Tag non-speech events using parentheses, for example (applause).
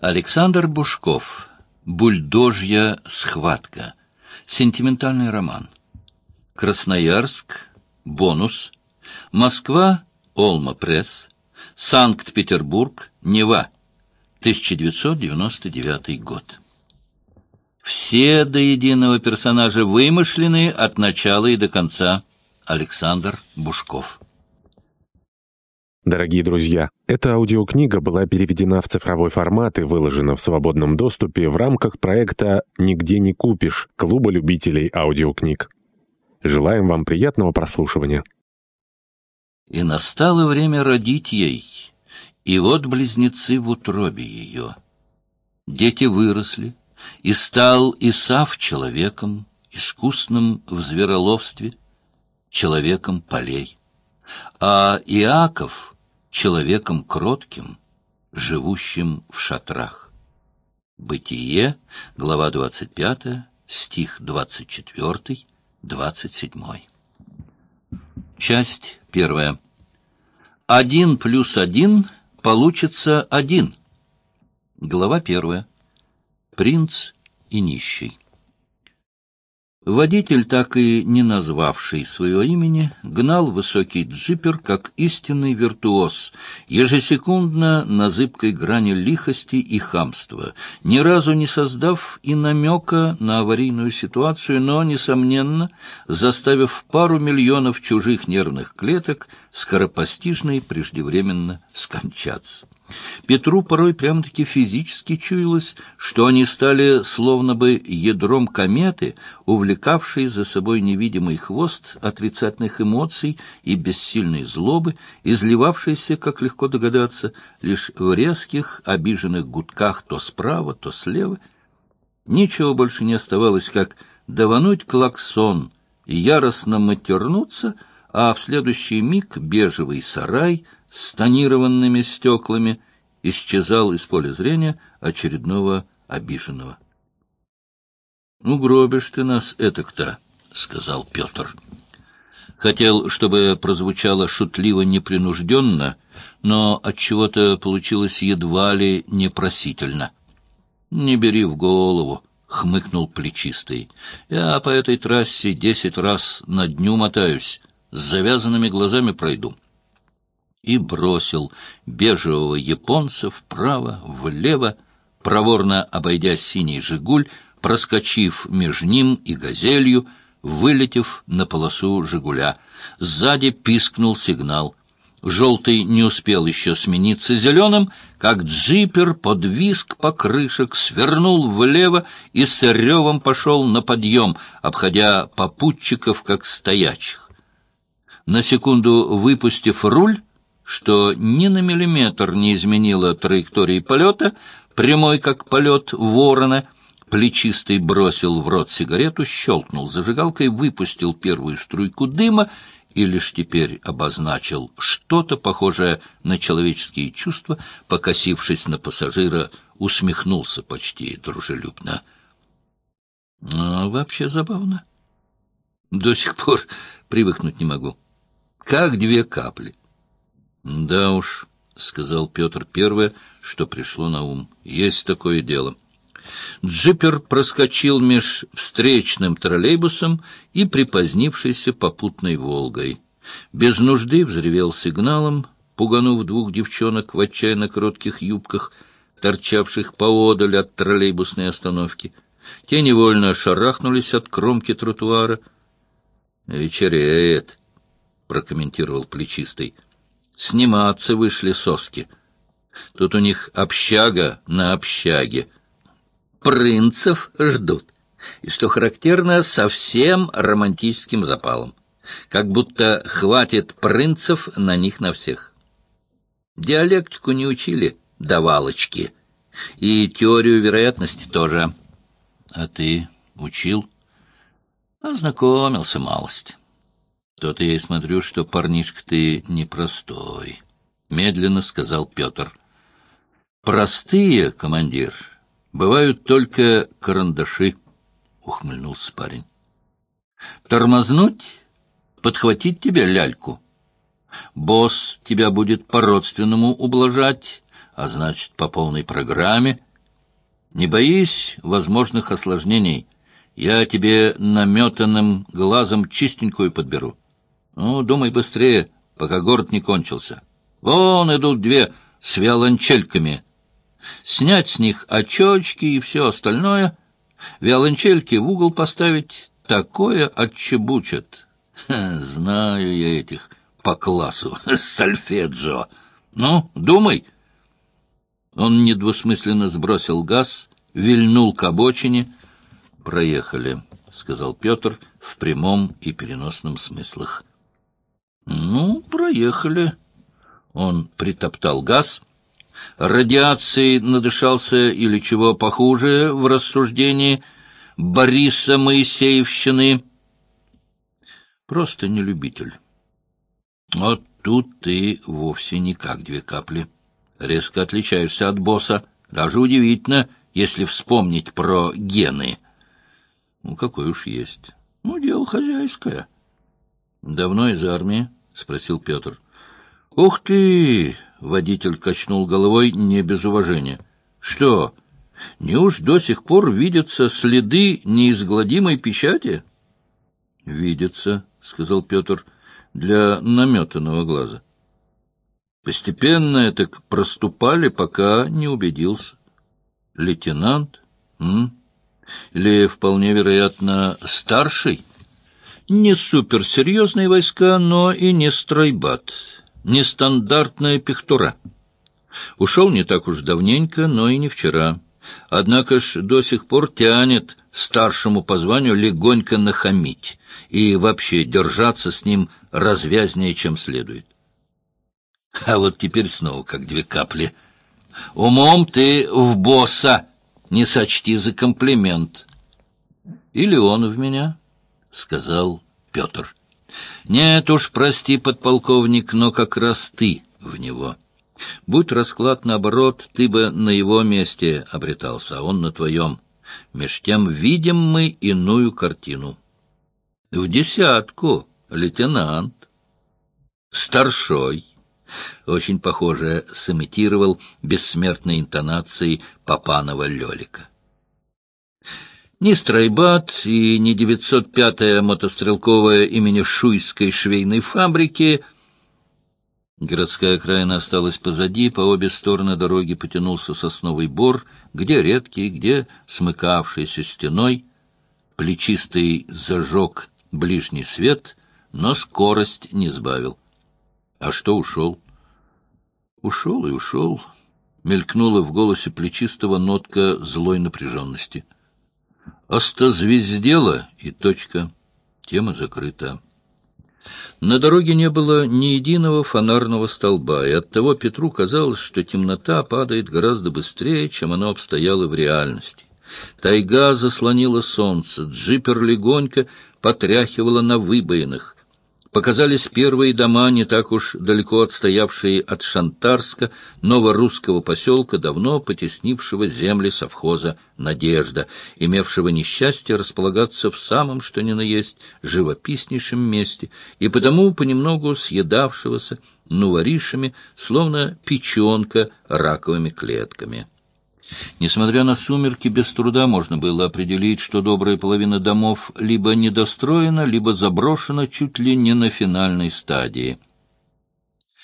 Александр Бушков. Бульдожья схватка. Сентиментальный роман. Красноярск. Бонус. Москва. Олма Пресс. Санкт-Петербург. Нева. 1999 год. Все до единого персонажа вымышлены от начала и до конца. Александр Бушков. Дорогие друзья, эта аудиокнига была переведена в цифровой формат и выложена в свободном доступе в рамках проекта «Нигде не купишь» Клуба любителей аудиокниг. Желаем вам приятного прослушивания. И настало время родить ей, и вот близнецы в утробе ее. Дети выросли, и стал Исав человеком, искусным в звероловстве, человеком полей. А Иаков — человеком кротким, живущим в шатрах. Бытие, глава 25, стих 24, 27. Часть первая. Один плюс один получится один. Глава первая. Принц и нищий. Водитель, так и не назвавший своего имени, гнал высокий джипер как истинный виртуоз, ежесекундно на зыбкой грани лихости и хамства, ни разу не создав и намека на аварийную ситуацию, но, несомненно, заставив пару миллионов чужих нервных клеток скоропостижно и преждевременно скончаться. Петру порой прямо-таки физически чуялось, что они стали словно бы ядром кометы, увлекавшей за собой невидимый хвост отрицательных эмоций и бессильной злобы, изливавшейся, как легко догадаться, лишь в резких, обиженных гудках то справа, то слева. Ничего больше не оставалось, как давануть клаксон яростно матернуться, а в следующий миг бежевый сарай — с тонированными стеклами исчезал из поля зрения очередного обиженного. — Ну, гробишь ты нас это-то, — сказал Петр. Хотел, чтобы прозвучало шутливо непринужденно, но от чего то получилось едва ли непросительно. — Не бери в голову, — хмыкнул плечистый. — Я по этой трассе десять раз на дню мотаюсь, с завязанными глазами пройду. — и бросил бежевого японца вправо, влево, проворно обойдя синий «Жигуль», проскочив между ним и «Газелью», вылетев на полосу «Жигуля». Сзади пискнул сигнал. Желтый не успел еще смениться зеленым, как джипер под виск покрышек свернул влево и с ревом пошел на подъем, обходя попутчиков как стоячих. На секунду выпустив руль, что ни на миллиметр не изменило траектории полета, прямой как полет ворона, плечистый бросил в рот сигарету, щелкнул зажигалкой, выпустил первую струйку дыма и лишь теперь обозначил что-то похожее на человеческие чувства, покосившись на пассажира, усмехнулся почти дружелюбно. Ну, вообще забавно. До сих пор привыкнуть не могу. Как две капли. Да уж, — сказал Петр первое, что пришло на ум. Есть такое дело. Джипер проскочил меж встречным троллейбусом и припозднившейся попутной «Волгой». Без нужды взревел сигналом, пуганув двух девчонок в отчаянно коротких юбках, торчавших поодаль от троллейбусной остановки. Те невольно шарахнулись от кромки тротуара. «Вечереет», — прокомментировал плечистый. Сниматься вышли соски. Тут у них общага на общаге. Принцев ждут. И, что характерно, совсем романтическим запалом. Как будто хватит принцев на них на всех. Диалектику не учили, давалочки. И теорию вероятности тоже. А ты учил? Ознакомился малость. То-то я и смотрю, что парнишка ты непростой, — медленно сказал Петр. Простые, командир, бывают только карандаши, — ухмыльнулся парень. Тормознуть, подхватить тебе ляльку. Босс тебя будет по-родственному ублажать, а значит, по полной программе. Не боись возможных осложнений. Я тебе наметанным глазом чистенькую подберу. Ну, думай быстрее, пока город не кончился. Вон идут две с виолончельками. Снять с них очечки и все остальное. Виолончельки в угол поставить, такое отчебучат. Ха, знаю я этих по классу, (laughs) сальфеджио. Ну, думай. Он недвусмысленно сбросил газ, вильнул к обочине. «Проехали», — сказал Петр в прямом и переносном смыслах. «Ну, проехали». Он притоптал газ. Радиацией надышался или чего похуже в рассуждении Бориса Моисеевщины. Просто не любитель. Вот тут ты вовсе не как две капли. Резко отличаешься от босса. Даже удивительно, если вспомнить про гены. Ну, какой уж есть. Ну, дело хозяйское. Давно из армии? — спросил Петр. — Ух ты! — водитель качнул головой не без уважения. — Что, неуж до сих пор видятся следы неизгладимой печати? — Видятся, — сказал Петр, — для наметанного глаза. Постепенно так проступали, пока не убедился. Лейтенант? М? Или, вполне вероятно, старший? Не суперсерьезные войска, но и не стройбат. Нестандартная пехтура. Ушел не так уж давненько, но и не вчера. Однако ж до сих пор тянет старшему по званию легонько нахамить и вообще держаться с ним развязнее, чем следует. А вот теперь снова как две капли. Умом ты в босса, не сочти за комплимент. Или он в меня, — сказал Петр. Нет уж, прости, подполковник, но как раз ты в него. Будь расклад наоборот, ты бы на его месте обретался, а он на твоем. Меж тем видим мы иную картину. В десятку, лейтенант. Старшой очень похоже сымитировал бессмертной интонацией Папанова Лелика. Ни Стройбат и ни 905-я мотострелковая имени Шуйской швейной фабрики Городская окраина осталась позади, по обе стороны дороги потянулся сосновый бор, где редкий, где смыкавшийся стеной. Плечистый зажег ближний свет, но скорость не сбавил. А что ушел? Ушел и ушел. Мелькнула в голосе плечистого нотка злой напряженности. Остозвездела и точка. Тема закрыта. На дороге не было ни единого фонарного столба, и оттого Петру казалось, что темнота падает гораздо быстрее, чем оно обстояло в реальности. Тайга заслонила солнце, джипер легонько потряхивала на выбоинах. Показались первые дома, не так уж далеко отстоявшие от Шантарска, новорусского поселка, давно потеснившего земли совхоза «Надежда», имевшего несчастье располагаться в самом что ни на есть живописнейшем месте и потому понемногу съедавшегося нуворишами, словно печенка раковыми клетками. Несмотря на сумерки, без труда можно было определить, что добрая половина домов либо недостроена, либо заброшена чуть ли не на финальной стадии —